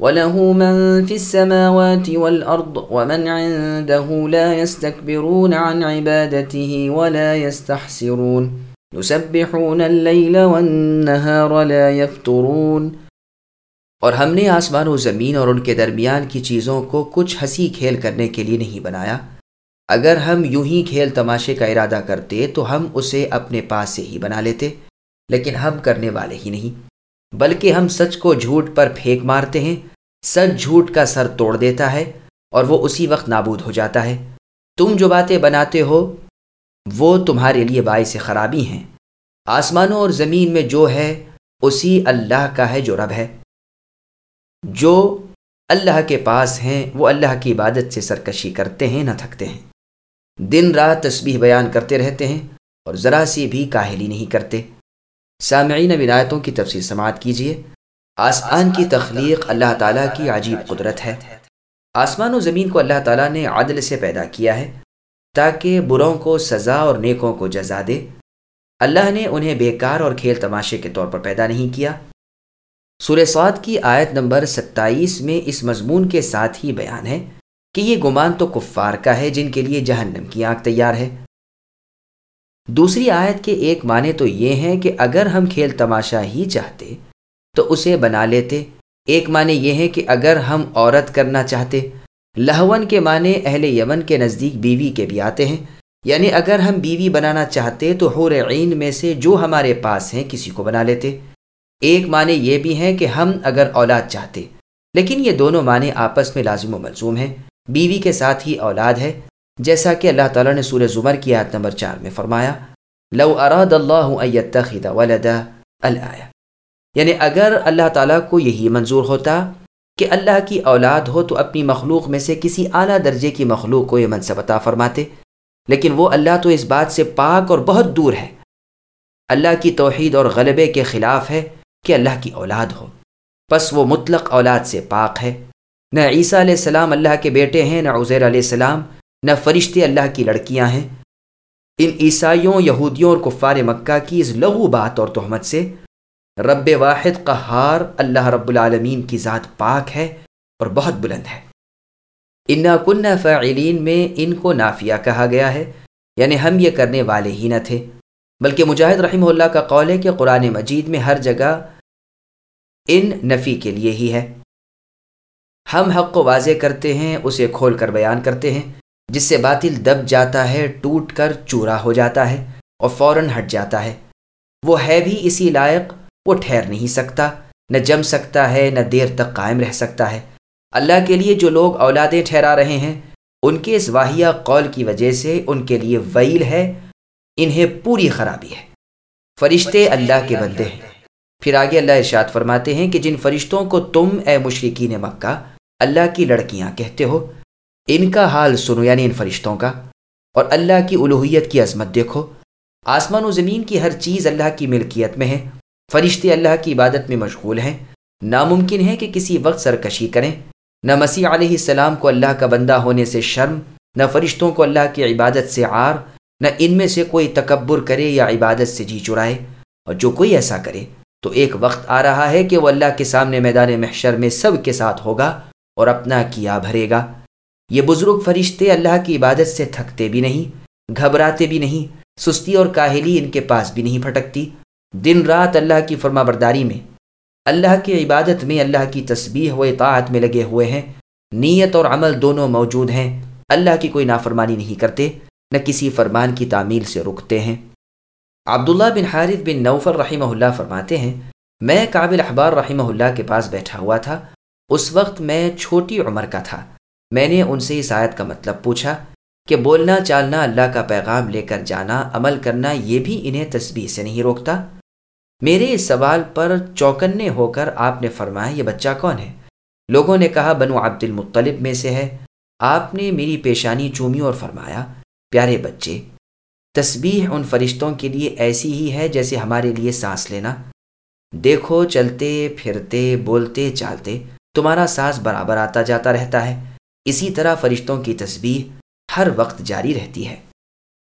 وله من في السماوات والأرض ومن عنده لا يستكبرون عن عبادته ولا يستحسرون يسبحون الليل والنهار لا يفترون اور ہم نے آسمان و زمین اور ان کے درمیان کی چیزوں کو کچھ ہنسی کھیل کرنے کے لیے نہیں بنایا۔ اگر ہم یوں ہی کھیل تماشے کا ارادہ کرتے تو ہم اسے اپنے پاس سے ہی بنا لیتے، لیکن ہم کرنے والے ہی نہیں۔ بلکہ ہم سچ کو جھوٹ پر پھینک مارتے ہیں، سچ جھوٹ کا سر توڑ دیتا ہے اور وہ اسی وقت نابود ہو جاتا ہے۔ تم جو باتیں بناتے ہو، وہ تمہارے لیے باعث خرابی ہیں۔ آسمانوں اور زمین میں جو ہے، اسی اللہ کا ہے جو رب ہے۔ جو اللہ کے پاس ہیں، وہ اللہ کی عبادت سے سرکشی کرتے ہیں، نہ تھکتے ہیں۔ دن رات تسبیح بیان کرتے رہتے ہیں اور ذرا سی بھی کاہلی نہیں کرتے۔ سامعین ولایتوں کی تفصیل سماعت کیجیے آسمان کی تخلیق اللہ تعالیٰ کی عجیب قدرت ہے۔ آسمان و زمین کو اللہ تعالیٰ نے عدل سے پیدا کیا ہے تاکہ بروں کو سزا اور نیکوں کو جزا دے۔ اللہ نے انہیں بیکار اور کھیل تماشے کے طور پر پیدا نہیں کیا۔ سورہ سعود کی آیت نمبر ستائیس میں اس مضمون کے ساتھ ہی بیان ہے کہ یہ گمان تو کفار کا ہے جن کے لیے جہنم کی آنکھ تیار ہے۔ دوسری آیت کے ایک معنی تو یہ ہیں کہ اگر ہم کھیل تماشا ہی چاہتے تو اسے بنا لیتے۔ ایک معنی یہ ہے کہ اگر ہم عورت کرنا چاہتے، لہون کے معنی اہل یمن کے نزدیک بیوی کے بھی آتے ہیں۔ یعنی اگر ہم بیوی بنانا چاہتے تو حور عین میں سے جو ہمارے پاس ہیں کسی کو بنا لیتے۔ ایک معنی یہ بھی ہیں کہ ہم اگر اولاد چاہتے، لیکن یہ دونوں معنی آپس میں لازم و ملزوم ہیں۔ بیوی کے ساتھ ہی اولاد ہے۔ جیسا کہ اللہ تعالیٰ نے سورہ زمر کی آیت نمبر چار میں فرمایا، لو اراد اللہ ولدا الآیہ۔ یعنی اگر اللہ تعالیٰ کو یہی منظور ہوتا کہ اللہ کی اولاد ہو تو اپنی مخلوق میں سے کسی اعلیٰ درجے کی مخلوق کو یہ منصب عطا فرماتے۔ لیکن وہ اللہ تو اس بات سے پاک اور بہت دور ہے۔ اللہ کی توحید اور غلبے کے خلاف ہے کہ اللہ کی اولاد ہو۔ بس وہ مطلق اولاد سے پاک ہے۔ نہ عیسیٰ علیہ السلام اللہ کے بیٹے ہیں، نہ عزیر علیہ السلام نہ فرشتے اللہ کی لڑکیاں ہیں۔ ان عیسائیوں، یہودیوں اور کفار مکہ کی اس لغو بات اور تہمت سے رب واحد قہار اللہ رب العالمین کی ذات پاک ہے اور بہت بلند ہے۔ انا کن فعلین میں ان کو نافیہ کہا گیا ہے یعنی ہم یہ کرنے والے ہی نہ تھے۔ بلکہ مجاہد رحمہ اللہ کا قول ہے کہ قرآن مجید میں ہر جگہ ان نفی کے لیے ہی ہے۔ ہم حق کو واضح کرتے ہیں، اسے کھول کر بیان کرتے ہیں۔ جس سے باطل دب جاتا ہے، ٹوٹ کر چورا ہو جاتا ہے اور فوراً ہٹ جاتا ہے۔ وہ ہے بھی اسی لائق، وہ ٹھہر نہیں سکتا۔ نہ جم سکتا ہے، نہ دیر تک قائم رہ سکتا ہے۔ اللہ کے لیے جو لوگ اولادیں ٹھہرا رہے ہیں، ان کے اس واحیہ قول کی وجہ سے ان کے لیے ویل ہے، انہیں پوری خرابی ہے۔ فرشتے اللہ کے بندے ہیں۔ پھر آگے اللہ ارشاد فرماتے ہیں کہ جن فرشتوں کو تم اے مشرقین مکہ اللہ کی لڑکیاں کہتے ہو ان کا حال سنو یعنی ان فرشتوں کا۔ اور اللہ کی الوحیت کی عظمت دیکھو۔ آسمان و زمین کی ہر چیز اللہ کی ملکیت میں ہے۔ فرشتے اللہ کی عبادت میں مشغول ہیں۔ ناممکن ہے کہ کسی وقت سرکشی کریں۔ نہ مسیح علیہ السلام کو اللہ کا بندہ ہونے سے شرم، نہ فرشتوں کو اللہ کی عبادت سے عار، نہ ان میں سے کوئی تکبر کرے یا عبادت سے جی چرائے۔ اور جو کوئی ایسا کرے، تو ایک وقت آ رہا ہے کہ وہ اللہ کے سامنے میدان محشر میں سب کے ساتھ ہوگا اور اپنا کیا بھرے گا۔ یہ بزرگ فرشتے اللہ کی عبادت سے تھکتے بھی نہیں، گھبراتے بھی نہیں، سستی اور کاہلی ان کے پاس بھی نہیں پھٹکتی۔ دن رات اللہ کی فرما برداری میں، اللہ کی عبادت میں اللہ کی تسبیح و اطاعت میں لگے ہوئے ہیں۔ نیت اور عمل دونوں موجود ہیں، اللہ کی کوئی نافرمانی نہیں کرتے، نہ کسی فرمان کی تعمیل سے رکتے ہیں۔ عبداللہ بن حارث بن نوفر رحمہ اللہ فرماتے ہیں، میں قابل احبار رحمہ اللہ کے پاس بیٹھا ہوا تھا، اس وقت میں چھوٹی عمر کا تھا۔ میں نے ان سے اس آیت کا مطلب پوچھا کہ بولنا چالنا اللہ کا پیغام لے کر جانا، عمل کرنا یہ بھی انہیں تسبیح سے نہیں روکتا؟ میرے اس سوال پر چوکنے ہو کر آپ نے فرمایا، یہ بچہ کون ہے؟ لوگوں نے کہا، بنو عبد المطلب میں سے ہے۔ آپ نے میری پیشانی چومی اور فرمایا، پیارے بچے، تسبیح ان فرشتوں کے لیے ایسی ہی ہے جیسے ہمارے لیے سانس لینا۔ دیکھو، چلتے، پھرتے، بولتے، چالتے، تمہارا سانس برابر آتا جاتا رہتا ہے۔ اسی طرح فرشتوں کی تسبیح ہر وقت جاری رہتی ہے۔